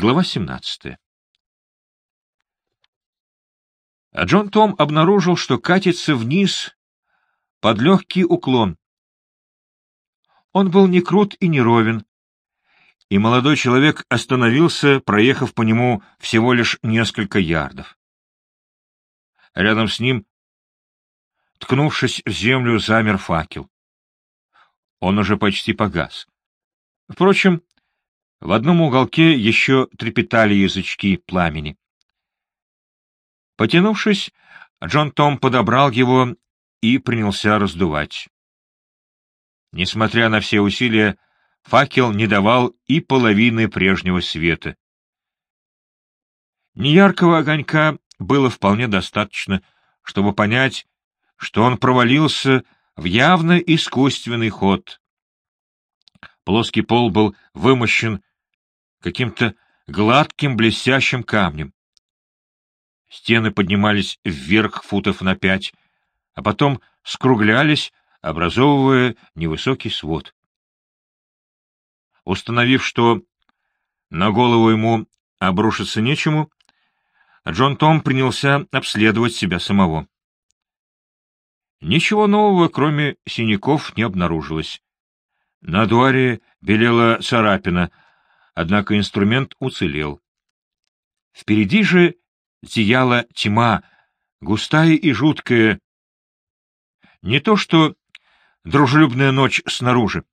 Глава 17. А Джон Том обнаружил, что катится вниз под легкий уклон. Он был не крут и не ровен, и молодой человек остановился, проехав по нему всего лишь несколько ярдов. Рядом с ним, ткнувшись в землю, замер факел. Он уже почти погас. Впрочем, в одном уголке еще трепетали язычки пламени. Потянувшись, Джон Том подобрал его и принялся раздувать. Несмотря на все усилия, факел не давал и половины прежнего света. Неяркого огонька было вполне достаточно, чтобы понять, что он провалился в явно искусственный ход. Плоский пол был вымощен каким-то гладким блестящим камнем. Стены поднимались вверх футов на пять, а потом скруглялись, образовывая невысокий свод. Установив, что на голову ему обрушиться нечему, Джон Том принялся обследовать себя самого. Ничего нового, кроме синяков, не обнаружилось. На дуаре белела царапина, однако инструмент уцелел. Впереди же зияла тьма, густая и жуткая. Не то что дружелюбная ночь снаружи.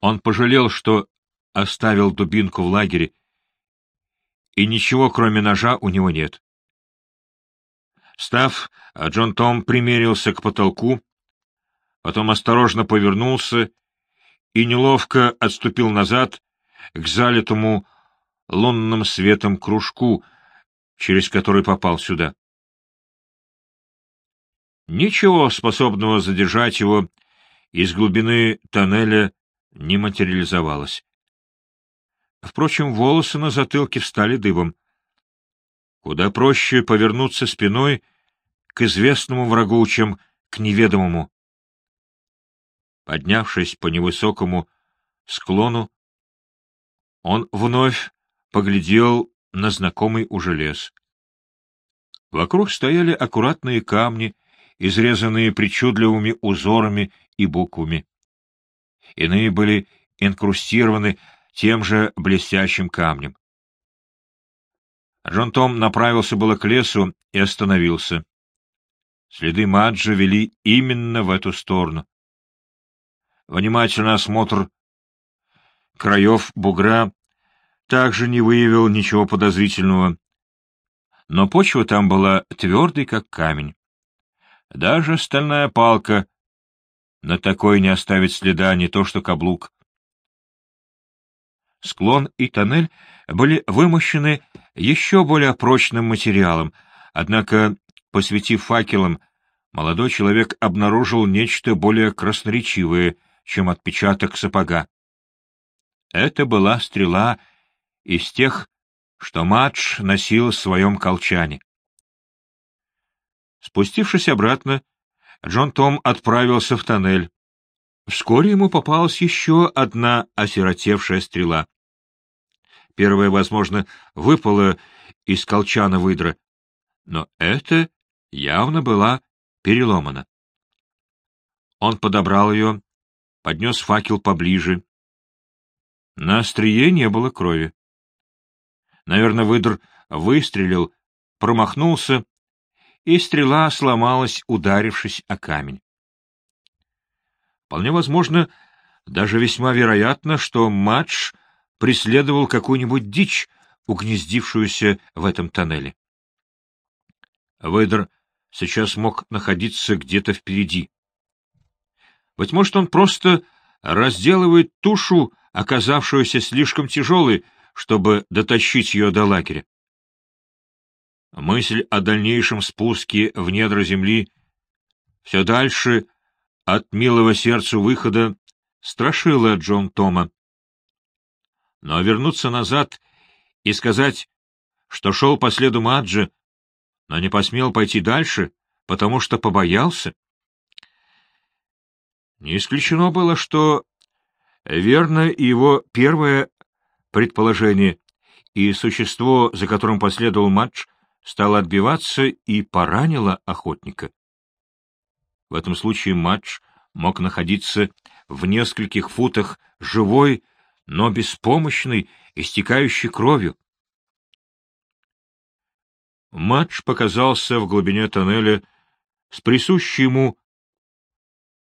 Он пожалел, что оставил дубинку в лагере, и ничего, кроме ножа, у него нет. Став, Джон Том примерился к потолку, потом осторожно повернулся и неловко отступил назад к залитому лунным светом кружку, через который попал сюда. Ничего, способного задержать его, из глубины тоннеля не материализовалось. Впрочем, волосы на затылке встали дыбом. Куда проще повернуться спиной к известному врагу, чем к неведомому. Поднявшись по невысокому склону, он вновь поглядел на знакомый уже лес. Вокруг стояли аккуратные камни, изрезанные причудливыми узорами и буквами. Иные были инкрустированы тем же блестящим камнем. Джон Том направился было к лесу и остановился. Следы Маджа вели именно в эту сторону. Внимательный осмотр краев бугра также не выявил ничего подозрительного, но почва там была твердой, как камень. Даже стальная палка на такой не оставит следа не то что каблук. Склон и тоннель были вымощены еще более прочным материалом, однако, посветив факелом, молодой человек обнаружил нечто более красноречивое, чем отпечаток сапога. Это была стрела из тех, что Мадж носил в своем колчане. Спустившись обратно, Джон Том отправился в тоннель. Вскоре ему попалась еще одна осиротевшая стрела. Первая, возможно, выпала из колчана выдра, но эта явно была переломана. Он подобрал ее, поднес факел поближе. На острие не было крови. Наверное, выдр выстрелил, промахнулся, и стрела сломалась, ударившись о камень. Вполне возможно, даже весьма вероятно, что Мадж преследовал какую-нибудь дичь, угнездившуюся в этом тоннеле. Выдр сейчас мог находиться где-то впереди. Быть может, он просто разделывает тушу, оказавшуюся слишком тяжелой, чтобы дотащить ее до лагеря. Мысль о дальнейшем спуске в недра земли все дальше от милого сердцу выхода страшила Джон Тома. Но вернуться назад и сказать, что шел по следу Маджи, но не посмел пойти дальше, потому что побоялся. Не исключено было, что верно его первое предположение, и существо, за которым последовал матч, стало отбиваться и поранило охотника. В этом случае матч мог находиться в нескольких футах живой, но беспомощный, истекающий кровью. Матч показался в глубине тоннеля с присущей ему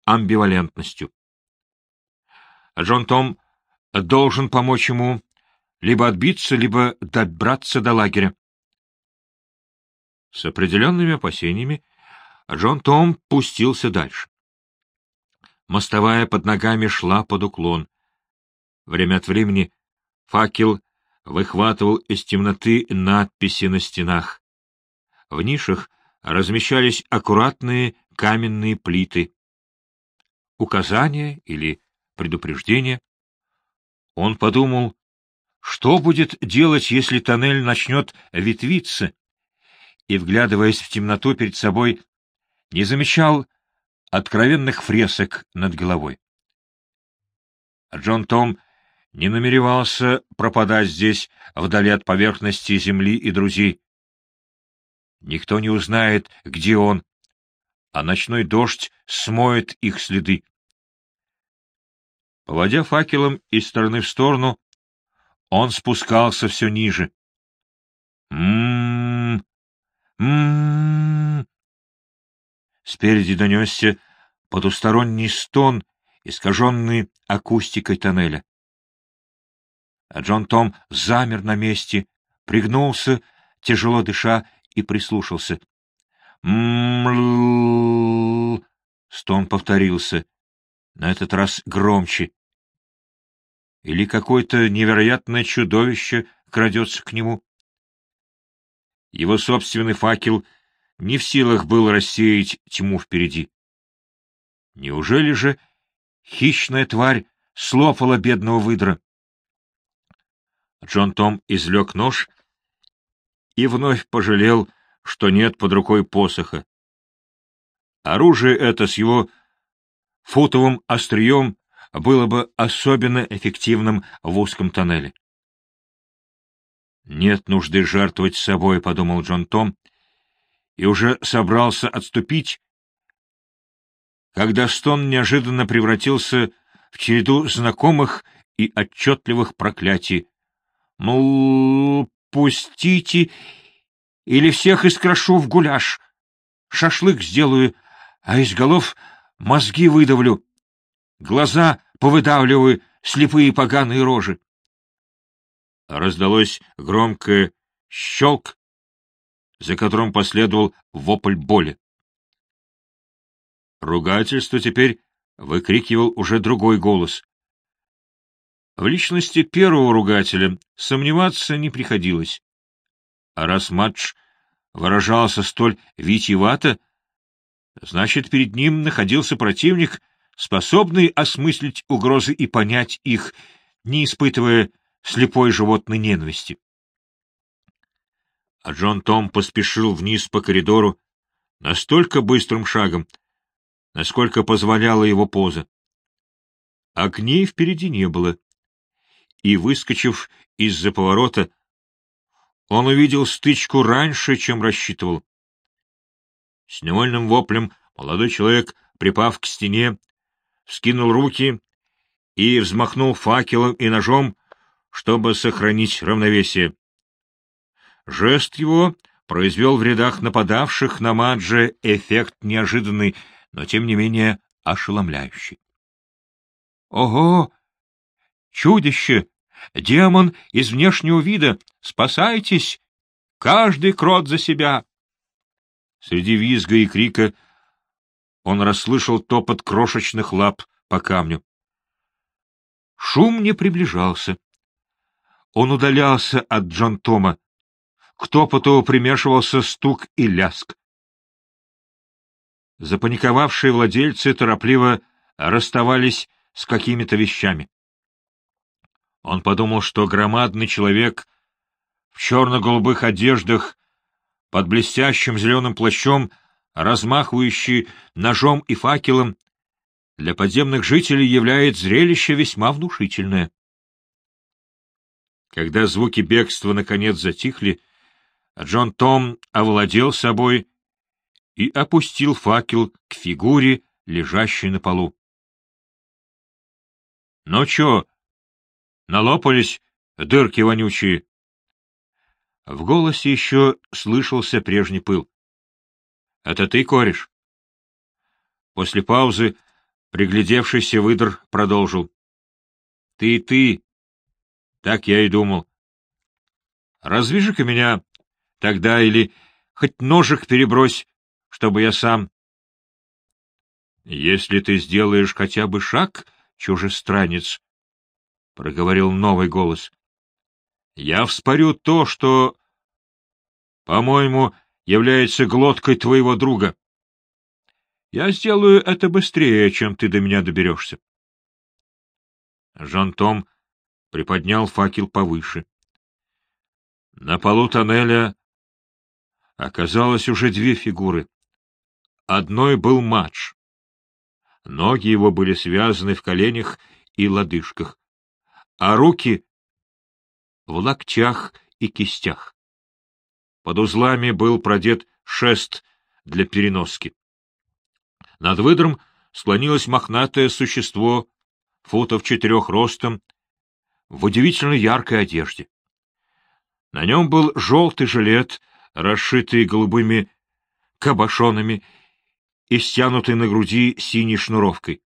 амбивалентностью. Джон Том должен помочь ему либо отбиться, либо добраться до лагеря. С определенными опасениями Джон Том пустился дальше. Мостовая под ногами шла под уклон. Время от времени факел выхватывал из темноты надписи на стенах. В нишах размещались аккуратные каменные плиты. Указания или предупреждения. Он подумал, что будет делать, если тоннель начнет ветвиться, и, вглядываясь в темноту перед собой, не замечал откровенных фресок над головой. Джон Том не намеревался пропадать здесь, вдали от поверхности земли и друзей. Никто не узнает, где он, а ночной дождь смоет их следы. Поводя факелом из стороны в сторону, он спускался все ниже. М-м-м, м-м. Спереди донесся потусторонний стон, искаженный акустикой тоннеля. А Джон Том замер на месте, пригнулся, тяжело дыша, и прислушался. м Стон повторился, на этот раз громче. Или какое-то невероятное чудовище крадется к нему? Его собственный факел не в силах был рассеять тьму впереди. Неужели же хищная тварь слопала бедного выдра? Джон Том извлек нож и вновь пожалел, что нет под рукой посоха. Оружие это с его футовым острием было бы особенно эффективным в узком тоннеле. «Нет нужды жертвовать собой», — подумал Джон Том, и уже собрался отступить, когда стон неожиданно превратился в череду знакомых и отчетливых проклятий. «Мол, пустите, или всех искрошу в гуляш, шашлык сделаю, а из голов мозги выдавлю» глаза повыдавливаю, слепые поганые рожи. Раздалось громкое щелк, за которым последовал вопль боли. Ругательство теперь выкрикивал уже другой голос. В личности первого ругателя сомневаться не приходилось. А раз матч выражался столь витиевато, значит, перед ним находился противник, способный осмыслить угрозы и понять их, не испытывая слепой животной ненависти. А Джон Том поспешил вниз по коридору настолько быстрым шагом, насколько позволяла его поза. Огней впереди не было, и, выскочив из-за поворота, он увидел стычку раньше, чем рассчитывал. С невольным воплем молодой человек, припав к стене, вскинул руки и взмахнул факелом и ножом, чтобы сохранить равновесие. Жест его произвел в рядах нападавших на Мадже эффект неожиданный, но тем не менее ошеломляющий. «Ого! Чудище! Демон из внешнего вида! Спасайтесь! Каждый крот за себя!» Среди визга и крика он расслышал топот крошечных лап по камню. Шум не приближался. Он удалялся от Джон Тома. К топоту примешивался стук и ляск. Запаниковавшие владельцы торопливо расставались с какими-то вещами. Он подумал, что громадный человек в черно-голубых одеждах под блестящим зеленым плащом размахивающий ножом и факелом, для подземных жителей является зрелище весьма внушительное. Когда звуки бегства наконец затихли, Джон Том овладел собой и опустил факел к фигуре, лежащей на полу. — Ну чё, налопались дырки вонючие? В голосе еще слышался прежний пыл. — Это ты, кореш? После паузы приглядевшийся выдр продолжил. — Ты, ты. Так я и думал. Развяжи-ка меня тогда или хоть ножик перебрось, чтобы я сам... — Если ты сделаешь хотя бы шаг, чужестранец, — проговорил новый голос, — я вспорю то, что, по-моему, является глоткой твоего друга. Я сделаю это быстрее, чем ты до меня доберешься. Жан-Том приподнял факел повыше. На полу тоннеля оказалось уже две фигуры. Одной был матч. Ноги его были связаны в коленях и лодыжках, а руки — в локтях и кистях. Под узлами был продет шест для переноски. Над выдром склонилось мохнатое существо, футов четырех ростом, в удивительно яркой одежде. На нем был желтый жилет, расшитый голубыми кабошонами и стянутый на груди синей шнуровкой.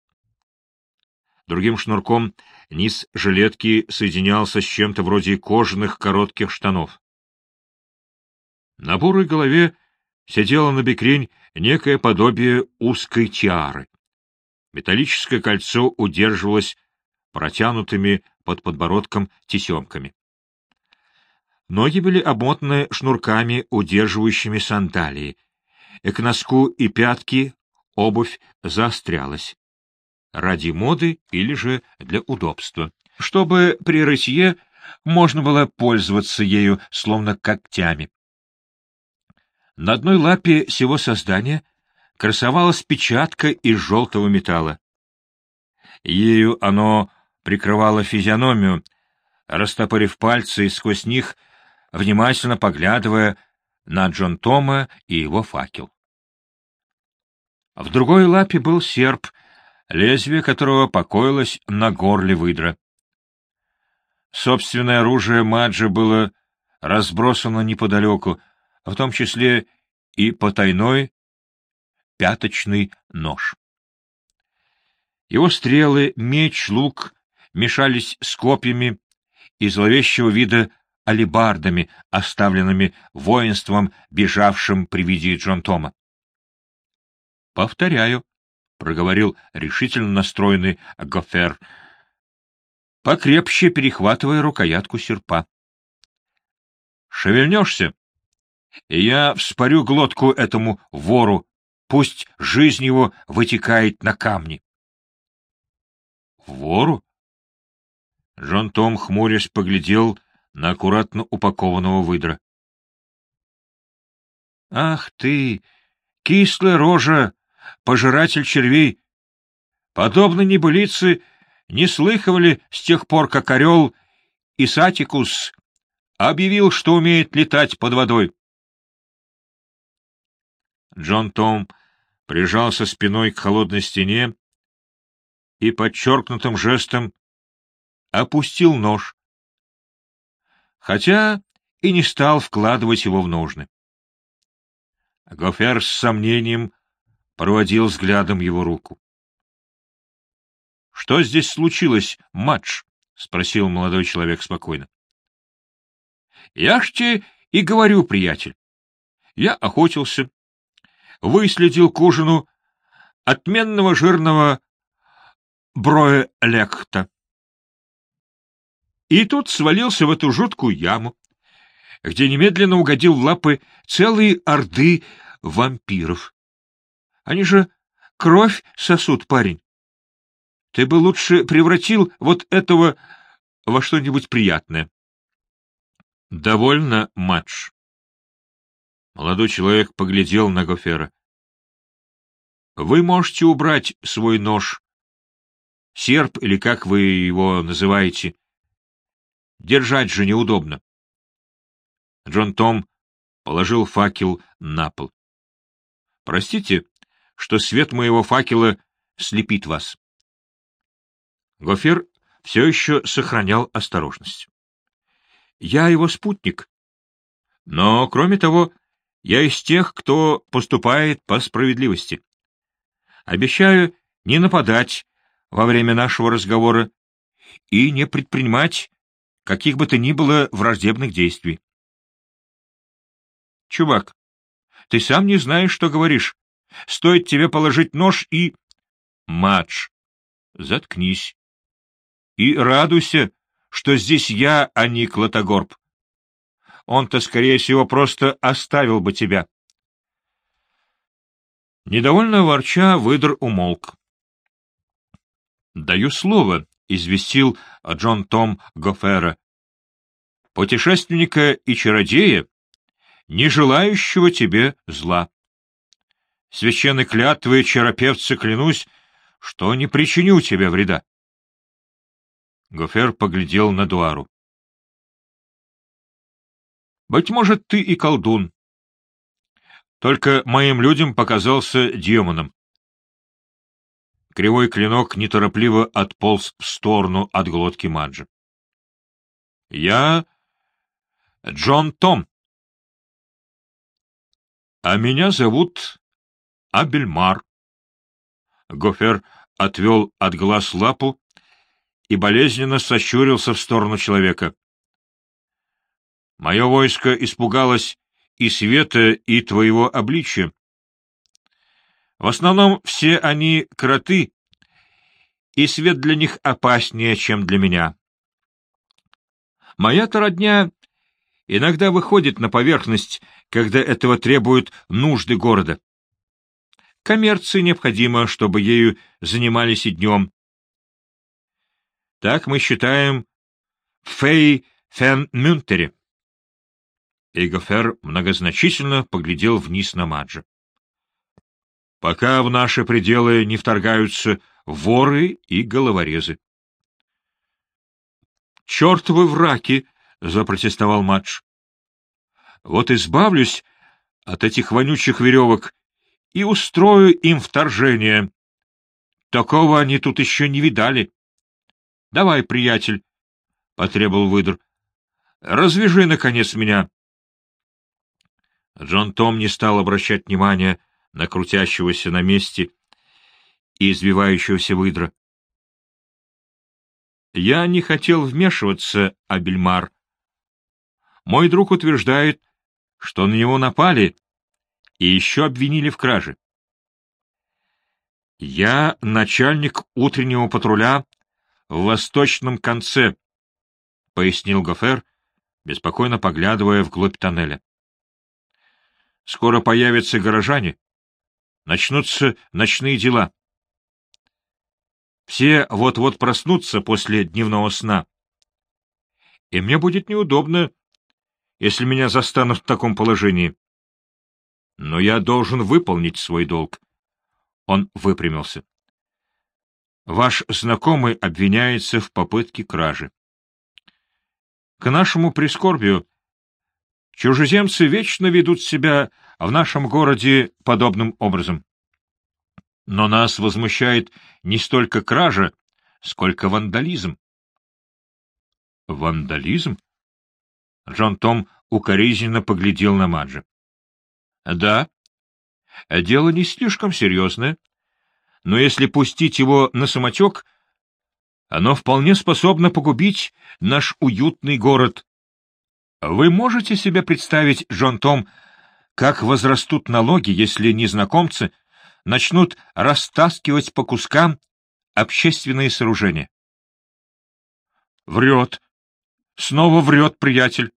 Другим шнурком низ жилетки соединялся с чем-то вроде кожаных коротких штанов. На бурой голове сидело на бекрень некое подобие узкой тиары. Металлическое кольцо удерживалось протянутыми под подбородком тесемками. Ноги были обмотаны шнурками, удерживающими сандалии. И к носку и пятки обувь заострялась. Ради моды или же для удобства. Чтобы при рытье можно было пользоваться ею словно когтями. На одной лапе всего создания красовалась печатка из желтого металла. Ею оно прикрывало физиономию, растопырив пальцы сквозь них, внимательно поглядывая на Джон Тома и его факел. В другой лапе был серп, лезвие которого покоилось на горле выдра. Собственное оружие Маджи было разбросано неподалеку, в том числе и потайной пяточный нож. Его стрелы, меч, лук мешались с копьями и зловещего вида алибардами, оставленными воинством, бежавшим при виде Джон Тома. — Повторяю, — проговорил решительно настроенный Гофер, покрепче перехватывая рукоятку серпа. — Шевельнешься, я вспорю глотку этому вору, пусть жизнь его вытекает на камни. Вору? Джон Том, хмурясь, поглядел на аккуратно упакованного выдра. — Ах ты, кислая рожа, пожиратель червей! Подобной небылицы не слыхивали с тех пор, как орел Исатикус объявил, что умеет летать под водой. Джон Том прижался спиной к холодной стене и подчеркнутым жестом опустил нож, хотя и не стал вкладывать его в ножны. Гофер с сомнением проводил взглядом его руку. — Что здесь случилось, матч? — спросил молодой человек спокойно. — Я ж тебе и говорю, приятель. Я охотился, выследил к ужину отменного жирного броя-лекта. И тут свалился в эту жуткую яму, где немедленно угодил в лапы целые орды вампиров. Они же кровь сосут, парень. Ты бы лучше превратил вот этого во что-нибудь приятное. Довольно, матч. Молодой человек поглядел на Гофера. — Вы можете убрать свой нож, серп или как вы его называете. Держать же неудобно. Джон Том положил факел на пол. — Простите, что свет моего факела слепит вас. Гофер все еще сохранял осторожность. — Я его спутник. Но, кроме того, я из тех, кто поступает по справедливости. Обещаю не нападать во время нашего разговора и не предпринимать каких бы то ни было враждебных действий. Чувак, ты сам не знаешь, что говоришь. Стоит тебе положить нож и... Мадж, заткнись. И радуйся, что здесь я, а не Клотогорб. Он-то, скорее всего, просто оставил бы тебя. Недовольно ворча, выдр умолк. — Даю слово, — известил Джон Том Гофера. — Путешественника и чародея, не желающего тебе зла. Священной клятвой чаропевца клянусь, что не причиню тебе вреда. Гофер поглядел на Дуару. — Быть может, ты и колдун. Только моим людям показался демоном. Кривой клинок неторопливо отполз в сторону от глотки Маджи. — Я Джон Том. — А меня зовут Абельмар. Гофер отвел от глаз лапу и болезненно сощурился в сторону человека. Мое войско испугалось и света, и твоего обличия. В основном все они кроты, и свет для них опаснее, чем для меня. Моя-то родня иногда выходит на поверхность, когда этого требуют нужды города. Коммерции необходимо, чтобы ею занимались и днем. Так мы считаем в Фей-Фен-Мюнтере. Эйгофер многозначительно поглядел вниз на Маджа пока в наши пределы не вторгаются воры и головорезы. — Черт вы враки! — запротестовал Мадж. — Вот избавлюсь от этих вонючих веревок и устрою им вторжение. Такого они тут еще не видали. — Давай, приятель, — потребовал выдр, — развяжи, наконец, меня. Джон Том не стал обращать внимания на крутящегося на месте и извивающегося выдра. Я не хотел вмешиваться, Абельмар. Мой друг утверждает, что на него напали и еще обвинили в краже. Я начальник утреннего патруля в восточном конце, — пояснил Гофер, беспокойно поглядывая вглубь тоннеля. Скоро появятся горожане, начнутся ночные дела. Все вот-вот проснутся после дневного сна. И мне будет неудобно, если меня застанут в таком положении. Но я должен выполнить свой долг. Он выпрямился. Ваш знакомый обвиняется в попытке кражи. К нашему прискорбию чужеземцы вечно ведут себя в нашем городе подобным образом. Но нас возмущает не столько кража, сколько вандализм. Вандализм? Джон Том укоризненно поглядел на Маджа. Да, дело не слишком серьезное, но если пустить его на самотек, оно вполне способно погубить наш уютный город. Вы можете себе представить, Джон Том, как возрастут налоги, если незнакомцы начнут растаскивать по кускам общественные сооружения. Врет. Снова врет, приятель.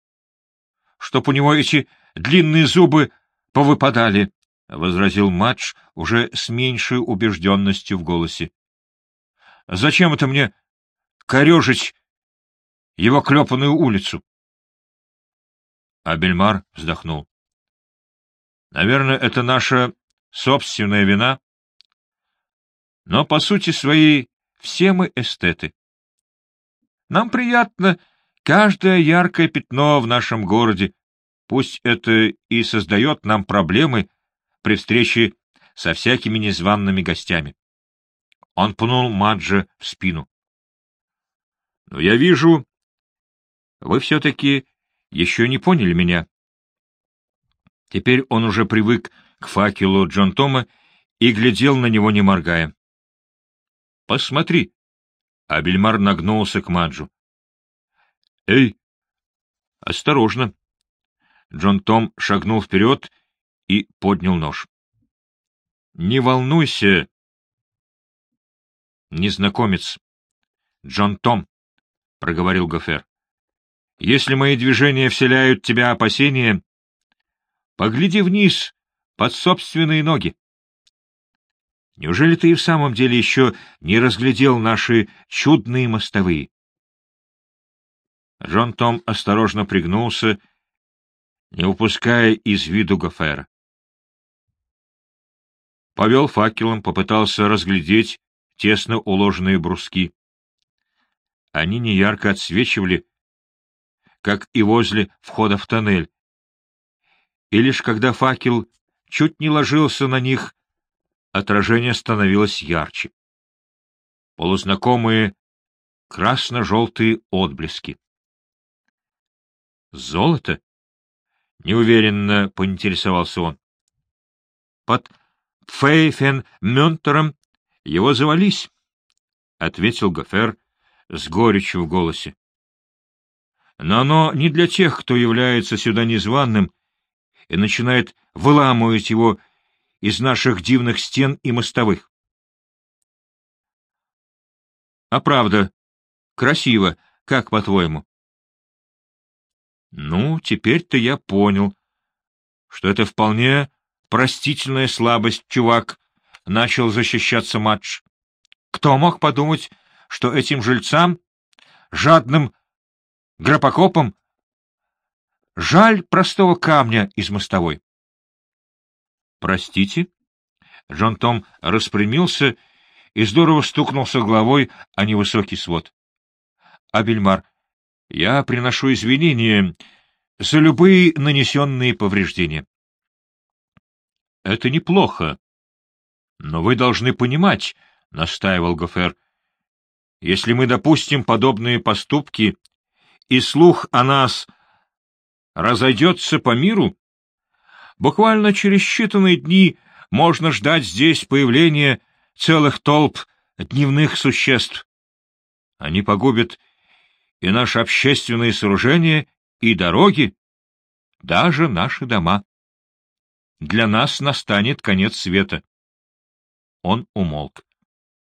Чтоб у него эти длинные зубы повыпадали, — возразил Мадж уже с меньшей убежденностью в голосе. — Зачем это мне корежить его клепанную улицу? Абельмар вздохнул. Наверное, это наша собственная вина. Но, по сути своей, все мы эстеты. Нам приятно, Каждое яркое пятно в нашем городе, пусть это и создает нам проблемы при встрече со всякими незваными гостями. Он пнул Маджа в спину. — Но я вижу, вы все-таки еще не поняли меня. Теперь он уже привык к факелу Джон Тома и глядел на него, не моргая. — Посмотри. Абельмар нагнулся к Маджу. — Эй, осторожно. Джон Том шагнул вперед и поднял нож. — Не волнуйся, незнакомец. — Джон Том, — проговорил Гофер. — Если мои движения вселяют тебя опасения, погляди вниз, под собственные ноги. Неужели ты и в самом деле еще не разглядел наши чудные мостовые? Джон Том осторожно пригнулся, не упуская из виду Гофера. Повел факелом, попытался разглядеть тесно уложенные бруски. Они неярко отсвечивали, как и возле входа в тоннель. И лишь когда факел чуть не ложился на них, отражение становилось ярче. Полузнакомые красно-желтые отблески. «Золото?» — неуверенно поинтересовался он. «Под Фейфен-Мюнтером его завались», — ответил Гофер с горечью в голосе. «Но оно не для тех, кто является сюда незваным и начинает выламывать его из наших дивных стен и мостовых. А правда, красиво, как по-твоему? Ну, теперь-то я понял, что это вполне простительная слабость, чувак, — начал защищаться матч. Кто мог подумать, что этим жильцам, жадным гропокопам, жаль простого камня из мостовой? «Простите?» Джон Том распрямился и здорово стукнулся головой о невысокий свод. «Абельмар, я приношу извинения за любые нанесенные повреждения». «Это неплохо. Но вы должны понимать», — настаивал Гофер, — «если мы допустим подобные поступки, и слух о нас разойдется по миру, Буквально через считанные дни можно ждать здесь появления целых толп дневных существ. Они погубят и наши общественные сооружения, и дороги, даже наши дома. Для нас настанет конец света. Он умолк.